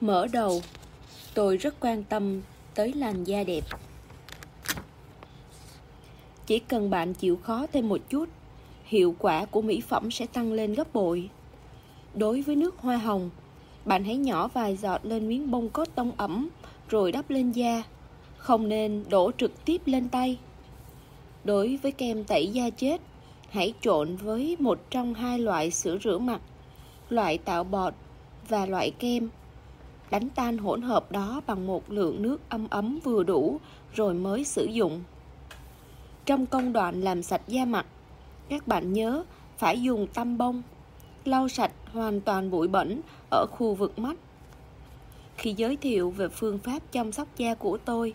Mở đầu, tôi rất quan tâm tới làn da đẹp. Chỉ cần bạn chịu khó thêm một chút, hiệu quả của mỹ phẩm sẽ tăng lên gấp bội. Đối với nước hoa hồng, bạn hãy nhỏ vài giọt lên miếng bông cốt tông ẩm rồi đắp lên da, không nên đổ trực tiếp lên tay. Đối với kem tẩy da chết, hãy trộn với một trong hai loại sữa rửa mặt, loại tạo bọt và loại kem đánh tan hỗn hợp đó bằng một lượng nước âm ấm vừa đủ rồi mới sử dụng. Trong công đoạn làm sạch da mặt, các bạn nhớ phải dùng tăm bông, lau sạch hoàn toàn bụi bẩn ở khu vực mắt. Khi giới thiệu về phương pháp chăm sóc da của tôi,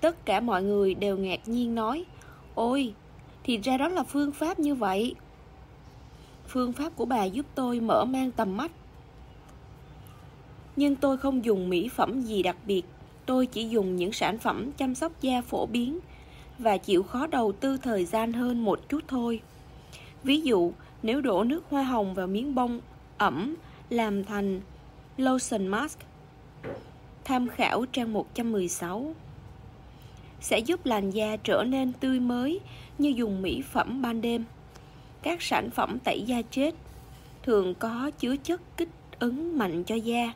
tất cả mọi người đều ngạc nhiên nói, ôi, thì ra đó là phương pháp như vậy. Phương pháp của bà giúp tôi mở mang tầm mắt nhưng tôi không dùng mỹ phẩm gì đặc biệt. Tôi chỉ dùng những sản phẩm chăm sóc da phổ biến và chịu khó đầu tư thời gian hơn một chút thôi. Ví dụ, nếu đổ nước hoa hồng vào miếng bông ẩm làm thành lotion mask tham khảo trang 116 sẽ giúp làn da trở nên tươi mới như dùng mỹ phẩm ban đêm. Các sản phẩm tẩy da chết thường có chứa chất kích ứng mạnh cho da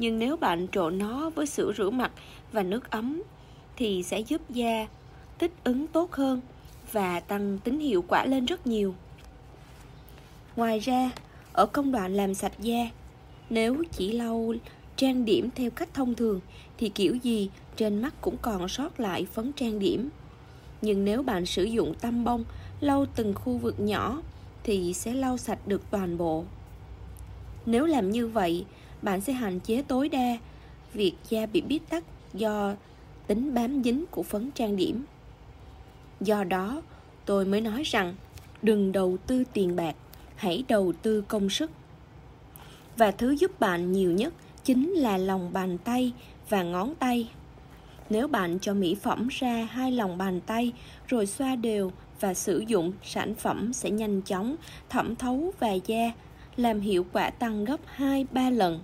nhưng nếu bạn trộn nó với sữa rửa mặt và nước ấm thì sẽ giúp da thích ứng tốt hơn và tăng tính hiệu quả lên rất nhiều. Ngoài ra, ở công đoạn làm sạch da, nếu chỉ lau trang điểm theo cách thông thường thì kiểu gì trên mắt cũng còn sót lại phấn trang điểm. Nhưng nếu bạn sử dụng tăm bông lau từng khu vực nhỏ thì sẽ lau sạch được toàn bộ. Nếu làm như vậy, bạn sẽ hạn chế tối đa việc da bị bít tắc do tính bám dính của phấn trang điểm. Do đó, tôi mới nói rằng đừng đầu tư tiền bạc, hãy đầu tư công sức. Và thứ giúp bạn nhiều nhất chính là lòng bàn tay và ngón tay. Nếu bạn cho mỹ phẩm ra hai lòng bàn tay rồi xoa đều và sử dụng, sản phẩm sẽ nhanh chóng thẩm thấu vào da, làm hiệu quả tăng gấp 2-3 lần.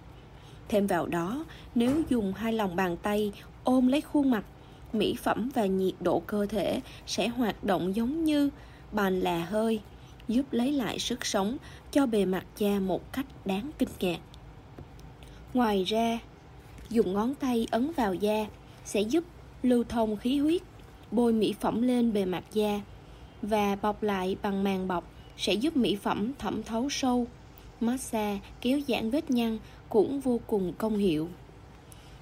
Thêm vào đó, nếu dùng hai lòng bàn tay ôm lấy khuôn mặt, mỹ phẩm và nhiệt độ cơ thể sẽ hoạt động giống như bàn là hơi, giúp lấy lại sức sống cho bề mặt da một cách đáng kinh ngạc. Ngoài ra, dùng ngón tay ấn vào da sẽ giúp lưu thông khí huyết, bôi mỹ phẩm lên bề mặt da và bọc lại bằng màng bọc sẽ giúp mỹ phẩm thẩm thấu sâu massage, kéo giãn vết nhăn cũng vô cùng công hiệu.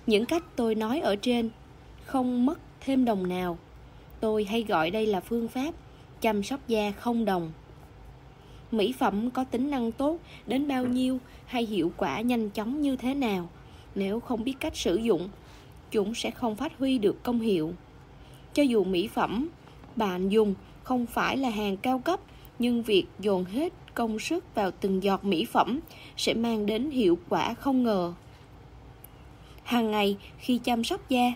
Những cách tôi nói ở trên không mất thêm đồng nào. Tôi hay gọi đây là phương pháp chăm sóc da không đồng. Mỹ phẩm có tính năng tốt đến bao nhiêu hay hiệu quả nhanh chóng như thế nào nếu không biết cách sử dụng chúng sẽ không phát huy được công hiệu cho dù mỹ phẩm bạn dùng không phải là hàng cao cấp nhưng việc dồn hết công sức vào từng giọt mỹ phẩm sẽ mang đến hiệu quả không ngờ. Hàng ngày khi chăm sóc da,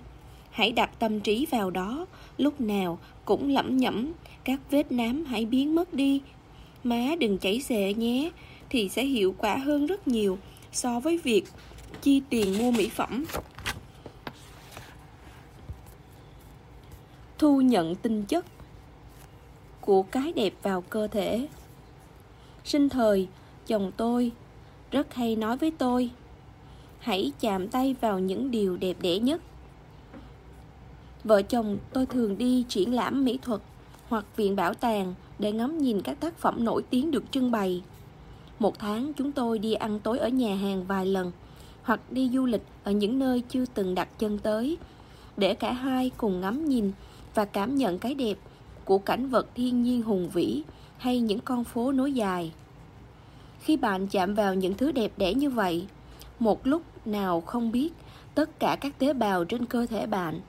hãy đặt tâm trí vào đó, lúc nào cũng lẩm nhẩm, các vết nám hãy biến mất đi. Má đừng chảy xệ nhé, thì sẽ hiệu quả hơn rất nhiều so với việc chi tiền mua mỹ phẩm. Thu nhận tinh chất của cái đẹp vào cơ thể sinh thời, chồng tôi, rất hay nói với tôi, hãy chạm tay vào những điều đẹp đẽ nhất. Vợ chồng tôi thường đi triển lãm mỹ thuật hoặc viện bảo tàng để ngắm nhìn các tác phẩm nổi tiếng được trưng bày. Một tháng, chúng tôi đi ăn tối ở nhà hàng vài lần hoặc đi du lịch ở những nơi chưa từng đặt chân tới để cả hai cùng ngắm nhìn và cảm nhận cái đẹp của cảnh vật thiên nhiên hùng vĩ hay những con phố nối dài. Khi bạn chạm vào những thứ đẹp đẽ như vậy, một lúc nào không biết, tất cả các tế bào trên cơ thể bạn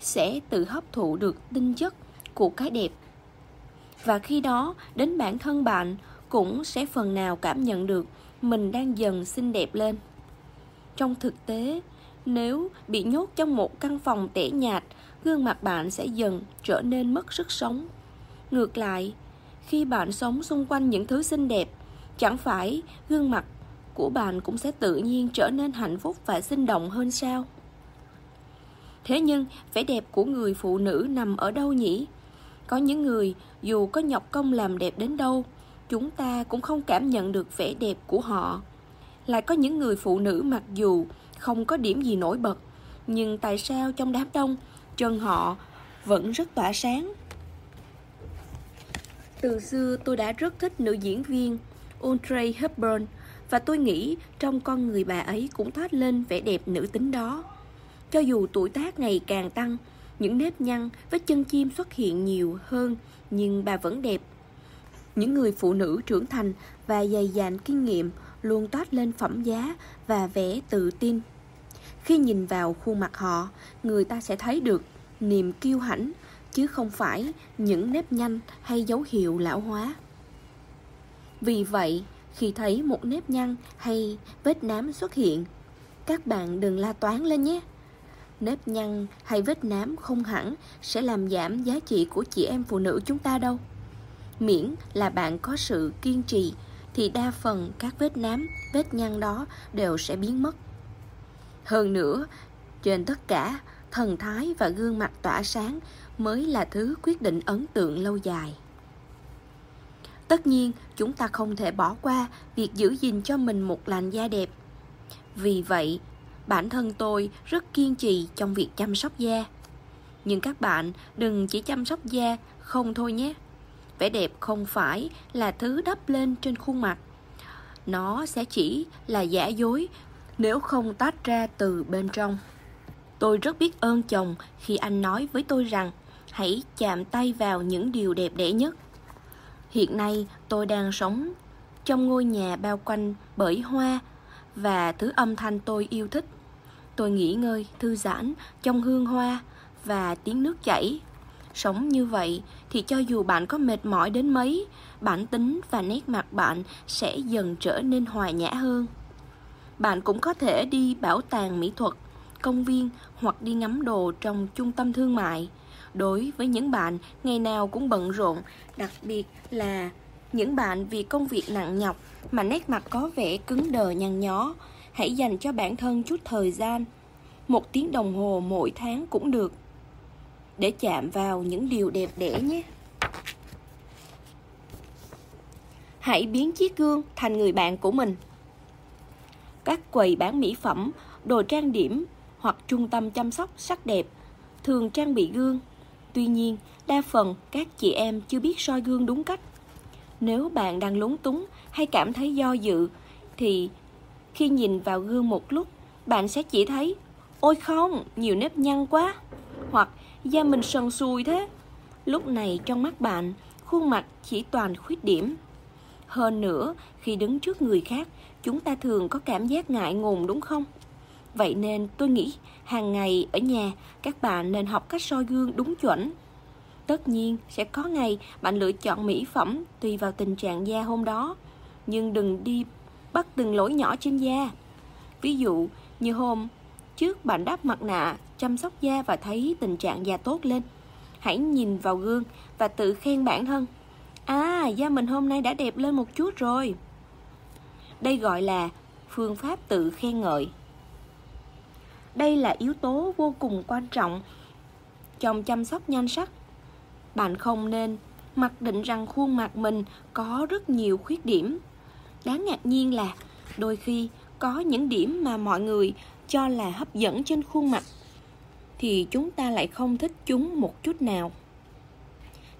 sẽ tự hấp thụ được tinh chất của cái đẹp. Và khi đó, đến bản thân bạn cũng sẽ phần nào cảm nhận được mình đang dần xinh đẹp lên. Trong thực tế, nếu bị nhốt trong một căn phòng tẻ nhạt, gương mặt bạn sẽ dần trở nên mất sức sống. Ngược lại, khi bạn sống xung quanh những thứ xinh đẹp, chẳng phải gương mặt của bạn cũng sẽ tự nhiên trở nên hạnh phúc và sinh động hơn sao? Thế nhưng, vẻ đẹp của người phụ nữ nằm ở đâu nhỉ? Có những người, dù có nhọc công làm đẹp đến đâu, chúng ta cũng không cảm nhận được vẻ đẹp của họ. Lại có những người phụ nữ mặc dù không có điểm gì nổi bật, nhưng tại sao trong đám đông, chân họ vẫn rất tỏa sáng? Từ xưa tôi đã rất thích nữ diễn viên Audrey Hepburn và tôi nghĩ trong con người bà ấy cũng thoát lên vẻ đẹp nữ tính đó. Cho dù tuổi tác ngày càng tăng, những nếp nhăn, với chân chim xuất hiện nhiều hơn nhưng bà vẫn đẹp. Những người phụ nữ trưởng thành và dày dạn kinh nghiệm luôn toát lên phẩm giá và vẻ tự tin. Khi nhìn vào khuôn mặt họ, người ta sẽ thấy được niềm kiêu hãnh, chứ không phải những nếp nhanh hay dấu hiệu lão hóa. Vì vậy, khi thấy một nếp nhăn hay vết nám xuất hiện, các bạn đừng la toán lên nhé. Nếp nhăn hay vết nám không hẳn sẽ làm giảm giá trị của chị em phụ nữ chúng ta đâu. Miễn là bạn có sự kiên trì thì đa phần các vết nám, vết nhăn đó đều sẽ biến mất. Hơn nữa, trên tất cả, thần thái và gương mặt tỏa sáng mới là thứ quyết định ấn tượng lâu dài. Tất nhiên, chúng ta không thể bỏ qua việc giữ gìn cho mình một làn da đẹp. Vì vậy, bản thân tôi rất kiên trì trong việc chăm sóc da. Nhưng các bạn đừng chỉ chăm sóc da không thôi nhé. Vẻ đẹp không phải là thứ đắp lên trên khuôn mặt. Nó sẽ chỉ là giả dối nếu không tách ra từ bên trong. Tôi rất biết ơn chồng khi anh nói với tôi rằng hãy chạm tay vào những điều đẹp đẽ nhất. Hiện nay tôi đang sống trong ngôi nhà bao quanh bởi hoa và thứ âm thanh tôi yêu thích. Tôi nghỉ ngơi, thư giãn trong hương hoa và tiếng nước chảy. Sống như vậy thì cho dù bạn có mệt mỏi đến mấy, bản tính và nét mặt bạn sẽ dần trở nên hòa nhã hơn. Bạn cũng có thể đi bảo tàng mỹ thuật, công viên hoặc đi ngắm đồ trong trung tâm thương mại. Đối với những bạn ngày nào cũng bận rộn, đặc biệt là những bạn vì công việc nặng nhọc mà nét mặt có vẻ cứng đờ nhăn nhó, hãy dành cho bản thân chút thời gian, một tiếng đồng hồ mỗi tháng cũng được, để chạm vào những điều đẹp đẽ nhé. Hãy biến chiếc gương thành người bạn của mình. Các quầy bán mỹ phẩm, đồ trang điểm hoặc trung tâm chăm sóc sắc đẹp thường trang bị gương. Tuy nhiên, đa phần các chị em chưa biết soi gương đúng cách. Nếu bạn đang lúng túng hay cảm thấy do dự thì khi nhìn vào gương một lúc, bạn sẽ chỉ thấy Ôi không, nhiều nếp nhăn quá Hoặc da mình sần sùi thế Lúc này trong mắt bạn, khuôn mặt chỉ toàn khuyết điểm Hơn nữa, khi đứng trước người khác, chúng ta thường có cảm giác ngại ngùng đúng không? Vậy nên tôi nghĩ hàng ngày ở nhà các bạn nên học cách soi gương đúng chuẩn. Tất nhiên sẽ có ngày bạn lựa chọn mỹ phẩm tùy vào tình trạng da hôm đó, nhưng đừng đi bắt từng lỗi nhỏ trên da. Ví dụ như hôm trước bạn đắp mặt nạ chăm sóc da và thấy tình trạng da tốt lên. Hãy nhìn vào gương và tự khen bản thân. À, da mình hôm nay đã đẹp lên một chút rồi. Đây gọi là phương pháp tự khen ngợi đây là yếu tố vô cùng quan trọng trong chăm sóc nhan sắc. Bạn không nên mặc định rằng khuôn mặt mình có rất nhiều khuyết điểm. Đáng ngạc nhiên là đôi khi có những điểm mà mọi người cho là hấp dẫn trên khuôn mặt, thì chúng ta lại không thích chúng một chút nào.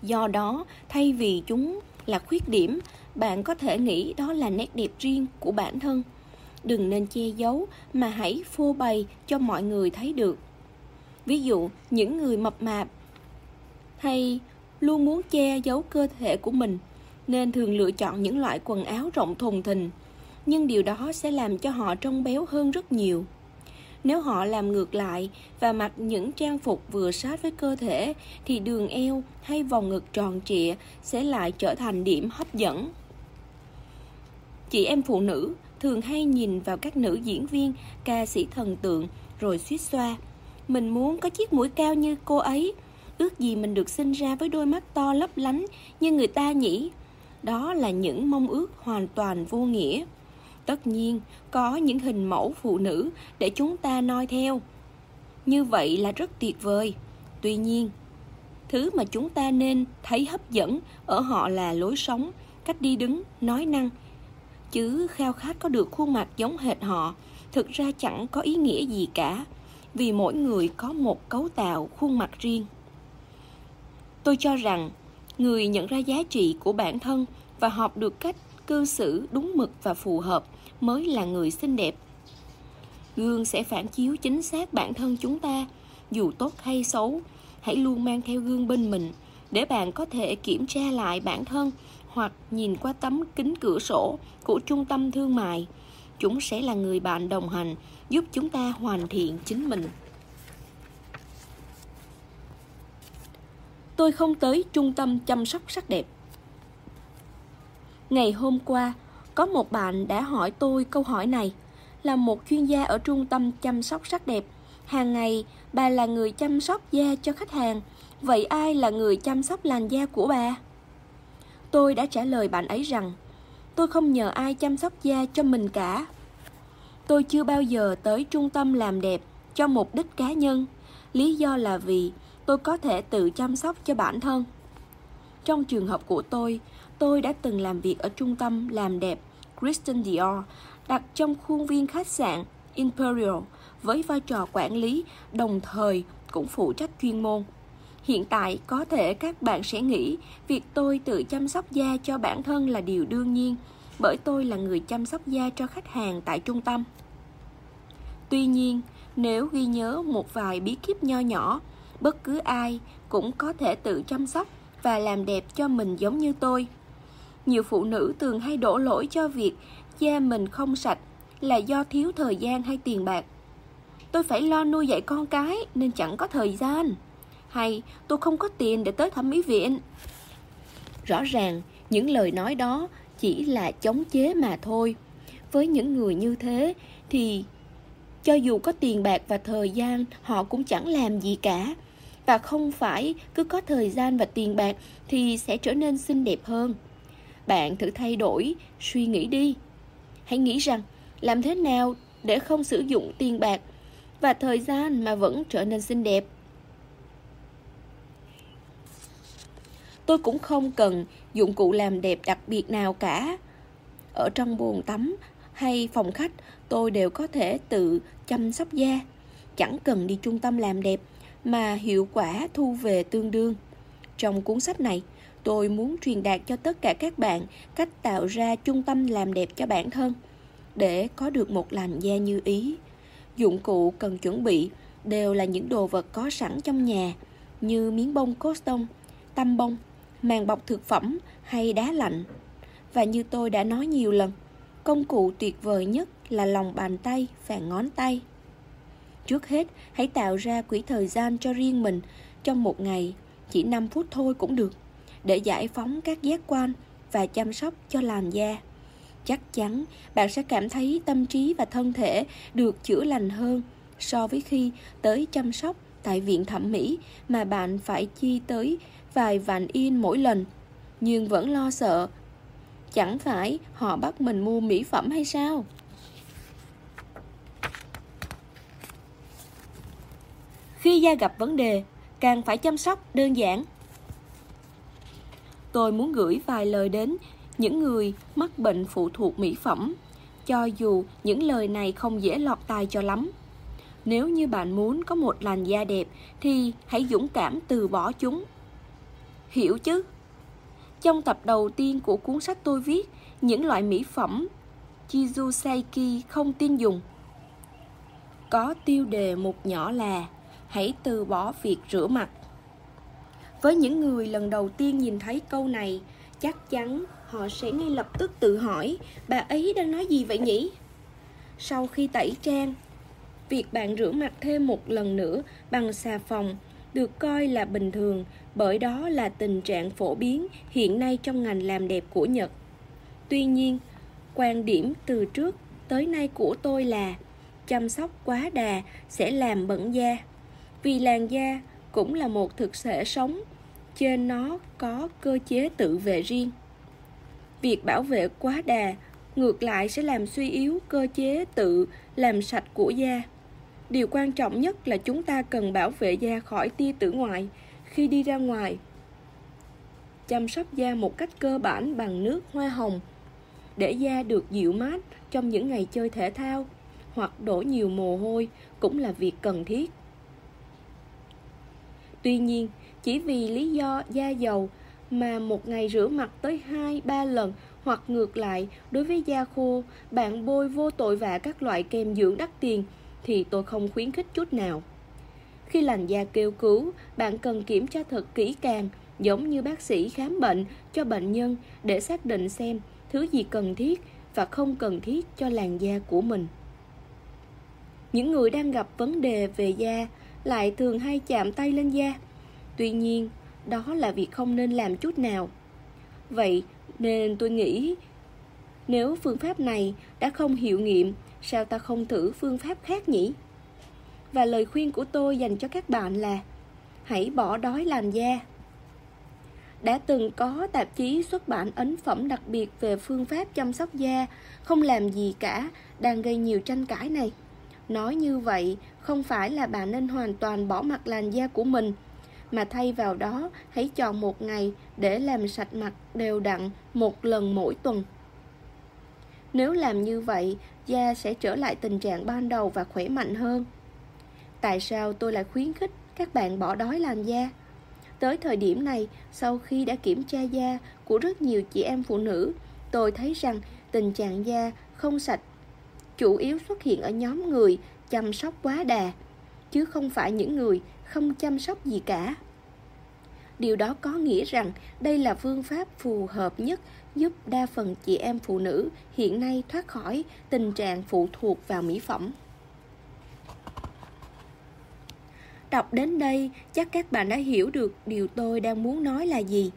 Do đó, thay vì chúng là khuyết điểm, bạn có thể nghĩ đó là nét đẹp riêng của bản thân đừng nên che giấu mà hãy phô bày cho mọi người thấy được. Ví dụ, những người mập mạp hay luôn muốn che giấu cơ thể của mình nên thường lựa chọn những loại quần áo rộng thùng thình, nhưng điều đó sẽ làm cho họ trông béo hơn rất nhiều. Nếu họ làm ngược lại và mặc những trang phục vừa sát với cơ thể thì đường eo hay vòng ngực tròn trịa sẽ lại trở thành điểm hấp dẫn. Chị em phụ nữ thường hay nhìn vào các nữ diễn viên, ca sĩ thần tượng rồi suýt xoa. Mình muốn có chiếc mũi cao như cô ấy. Ước gì mình được sinh ra với đôi mắt to lấp lánh như người ta nhỉ? Đó là những mong ước hoàn toàn vô nghĩa. Tất nhiên, có những hình mẫu phụ nữ để chúng ta noi theo. Như vậy là rất tuyệt vời. Tuy nhiên, thứ mà chúng ta nên thấy hấp dẫn ở họ là lối sống, cách đi đứng, nói năng – chứ khao khát có được khuôn mặt giống hệt họ, thực ra chẳng có ý nghĩa gì cả, vì mỗi người có một cấu tạo khuôn mặt riêng. Tôi cho rằng, người nhận ra giá trị của bản thân và học được cách cư xử đúng mực và phù hợp mới là người xinh đẹp. Gương sẽ phản chiếu chính xác bản thân chúng ta, dù tốt hay xấu, hãy luôn mang theo gương bên mình để bạn có thể kiểm tra lại bản thân hoặc nhìn qua tấm kính cửa sổ của trung tâm thương mại. Chúng sẽ là người bạn đồng hành giúp chúng ta hoàn thiện chính mình. Tôi không tới trung tâm chăm sóc sắc đẹp. Ngày hôm qua, có một bạn đã hỏi tôi câu hỏi này. Là một chuyên gia ở trung tâm chăm sóc sắc đẹp. Hàng ngày, bà là người chăm sóc da cho khách hàng. Vậy ai là người chăm sóc làn da của bà? Tôi đã trả lời bạn ấy rằng, tôi không nhờ ai chăm sóc da cho mình cả. Tôi chưa bao giờ tới trung tâm làm đẹp cho mục đích cá nhân. Lý do là vì tôi có thể tự chăm sóc cho bản thân. Trong trường hợp của tôi, tôi đã từng làm việc ở trung tâm làm đẹp Christian Dior đặt trong khuôn viên khách sạn Imperial với vai trò quản lý đồng thời cũng phụ trách chuyên môn. Hiện tại có thể các bạn sẽ nghĩ việc tôi tự chăm sóc da cho bản thân là điều đương nhiên bởi tôi là người chăm sóc da cho khách hàng tại trung tâm. Tuy nhiên, nếu ghi nhớ một vài bí kíp nho nhỏ, bất cứ ai cũng có thể tự chăm sóc và làm đẹp cho mình giống như tôi. Nhiều phụ nữ thường hay đổ lỗi cho việc da mình không sạch là do thiếu thời gian hay tiền bạc. Tôi phải lo nuôi dạy con cái nên chẳng có thời gian hay tôi không có tiền để tới thẩm mỹ viện. Rõ ràng, những lời nói đó chỉ là chống chế mà thôi. Với những người như thế thì cho dù có tiền bạc và thời gian, họ cũng chẳng làm gì cả. Và không phải cứ có thời gian và tiền bạc thì sẽ trở nên xinh đẹp hơn. Bạn thử thay đổi, suy nghĩ đi. Hãy nghĩ rằng làm thế nào để không sử dụng tiền bạc và thời gian mà vẫn trở nên xinh đẹp tôi cũng không cần dụng cụ làm đẹp đặc biệt nào cả. Ở trong buồng tắm hay phòng khách, tôi đều có thể tự chăm sóc da, chẳng cần đi trung tâm làm đẹp mà hiệu quả thu về tương đương. Trong cuốn sách này, tôi muốn truyền đạt cho tất cả các bạn cách tạo ra trung tâm làm đẹp cho bản thân để có được một làn da như ý. Dụng cụ cần chuẩn bị đều là những đồ vật có sẵn trong nhà như miếng bông cốt tăm bông, màng bọc thực phẩm hay đá lạnh. Và như tôi đã nói nhiều lần, công cụ tuyệt vời nhất là lòng bàn tay và ngón tay. Trước hết, hãy tạo ra quỹ thời gian cho riêng mình trong một ngày, chỉ 5 phút thôi cũng được, để giải phóng các giác quan và chăm sóc cho làn da. Chắc chắn bạn sẽ cảm thấy tâm trí và thân thể được chữa lành hơn so với khi tới chăm sóc tại viện thẩm mỹ mà bạn phải chi tới vài vạn yên mỗi lần, nhưng vẫn lo sợ. Chẳng phải họ bắt mình mua mỹ phẩm hay sao? Khi da gặp vấn đề, càng phải chăm sóc đơn giản. Tôi muốn gửi vài lời đến những người mắc bệnh phụ thuộc mỹ phẩm, cho dù những lời này không dễ lọt tai cho lắm. Nếu như bạn muốn có một làn da đẹp, thì hãy dũng cảm từ bỏ chúng. Hiểu chứ? Trong tập đầu tiên của cuốn sách tôi viết, những loại mỹ phẩm Chizuseki không tin dùng có tiêu đề một nhỏ là, Hãy từ bỏ việc rửa mặt Với những người lần đầu tiên nhìn thấy câu này, Chắc chắn họ sẽ ngay lập tức tự hỏi, Bà ấy đang nói gì vậy nhỉ? Sau khi tẩy trang việc bạn rửa mặt thêm một lần nữa bằng xà phòng được coi là bình thường bởi đó là tình trạng phổ biến hiện nay trong ngành làm đẹp của Nhật. Tuy nhiên, quan điểm từ trước tới nay của tôi là chăm sóc quá đà sẽ làm bẩn da. Vì làn da cũng là một thực thể sống, trên nó có cơ chế tự vệ riêng. Việc bảo vệ quá đà ngược lại sẽ làm suy yếu cơ chế tự làm sạch của da Điều quan trọng nhất là chúng ta cần bảo vệ da khỏi tia tử ngoại khi đi ra ngoài. Chăm sóc da một cách cơ bản bằng nước hoa hồng để da được dịu mát trong những ngày chơi thể thao hoặc đổ nhiều mồ hôi cũng là việc cần thiết. Tuy nhiên, chỉ vì lý do da dầu mà một ngày rửa mặt tới 2-3 lần hoặc ngược lại đối với da khô, bạn bôi vô tội vạ các loại kem dưỡng đắt tiền thì tôi không khuyến khích chút nào. Khi làn da kêu cứu, bạn cần kiểm tra thật kỹ càng, giống như bác sĩ khám bệnh cho bệnh nhân để xác định xem thứ gì cần thiết và không cần thiết cho làn da của mình. Những người đang gặp vấn đề về da lại thường hay chạm tay lên da. Tuy nhiên, đó là việc không nên làm chút nào. Vậy nên tôi nghĩ nếu phương pháp này đã không hiệu nghiệm sao ta không thử phương pháp khác nhỉ? Và lời khuyên của tôi dành cho các bạn là hãy bỏ đói làm da. Đã từng có tạp chí xuất bản ấn phẩm đặc biệt về phương pháp chăm sóc da, không làm gì cả, đang gây nhiều tranh cãi này. Nói như vậy, không phải là bạn nên hoàn toàn bỏ mặt làn da của mình, mà thay vào đó hãy chọn một ngày để làm sạch mặt đều đặn một lần mỗi tuần. Nếu làm như vậy, da sẽ trở lại tình trạng ban đầu và khỏe mạnh hơn. Tại sao tôi lại khuyến khích các bạn bỏ đói làm da? Tới thời điểm này, sau khi đã kiểm tra da của rất nhiều chị em phụ nữ, tôi thấy rằng tình trạng da không sạch chủ yếu xuất hiện ở nhóm người chăm sóc quá đà, chứ không phải những người không chăm sóc gì cả. Điều đó có nghĩa rằng đây là phương pháp phù hợp nhất giúp đa phần chị em phụ nữ hiện nay thoát khỏi tình trạng phụ thuộc vào mỹ phẩm. Đọc đến đây, chắc các bạn đã hiểu được điều tôi đang muốn nói là gì.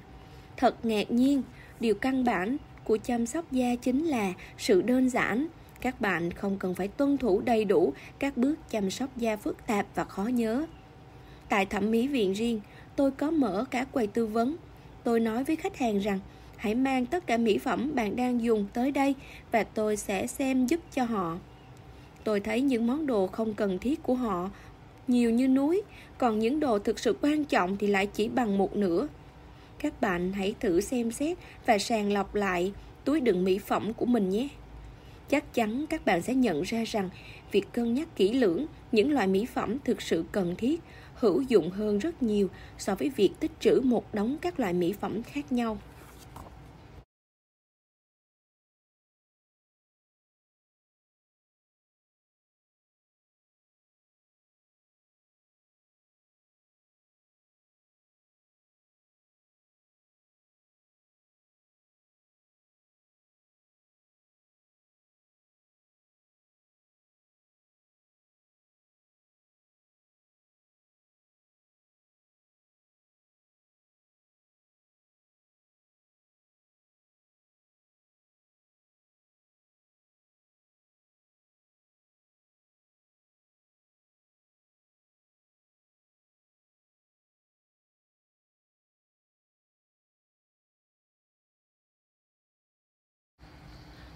Thật ngạc nhiên, điều căn bản của chăm sóc da chính là sự đơn giản. Các bạn không cần phải tuân thủ đầy đủ các bước chăm sóc da phức tạp và khó nhớ. Tại thẩm mỹ viện riêng, tôi có mở cả quầy tư vấn. Tôi nói với khách hàng rằng hãy mang tất cả mỹ phẩm bạn đang dùng tới đây và tôi sẽ xem giúp cho họ. Tôi thấy những món đồ không cần thiết của họ nhiều như núi, còn những đồ thực sự quan trọng thì lại chỉ bằng một nửa. Các bạn hãy thử xem xét và sàng lọc lại túi đựng mỹ phẩm của mình nhé. Chắc chắn các bạn sẽ nhận ra rằng việc cân nhắc kỹ lưỡng những loại mỹ phẩm thực sự cần thiết hữu dụng hơn rất nhiều so với việc tích trữ một đống các loại mỹ phẩm khác nhau.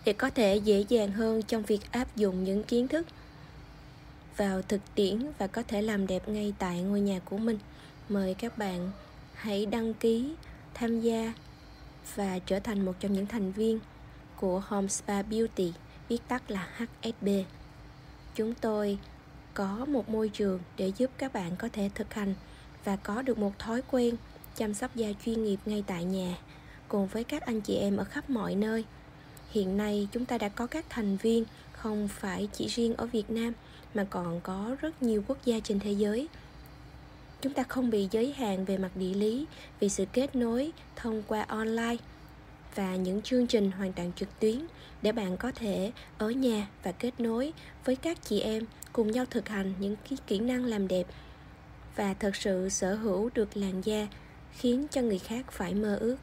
để có thể dễ dàng hơn trong việc áp dụng những kiến thức vào thực tiễn và có thể làm đẹp ngay tại ngôi nhà của mình. Mời các bạn hãy đăng ký, tham gia và trở thành một trong những thành viên của Home Spa Beauty, viết tắt là HSB chúng tôi có một môi trường để giúp các bạn có thể thực hành và có được một thói quen chăm sóc da chuyên nghiệp ngay tại nhà, cùng với các anh chị em ở khắp mọi nơi hiện nay chúng ta đã có các thành viên không phải chỉ riêng ở Việt Nam, mà còn có rất nhiều quốc gia trên thế giới. Chúng ta không bị giới hạn về mặt địa lý, vì sự kết nối thông qua online và những chương trình hoàn toàn trực tuyến để bạn có thể ở nhà và kết nối với các chị em, cùng nhau thực hành những kỹ năng làm đẹp và thật sự sở hữu được làn da khiến cho người khác phải mơ ước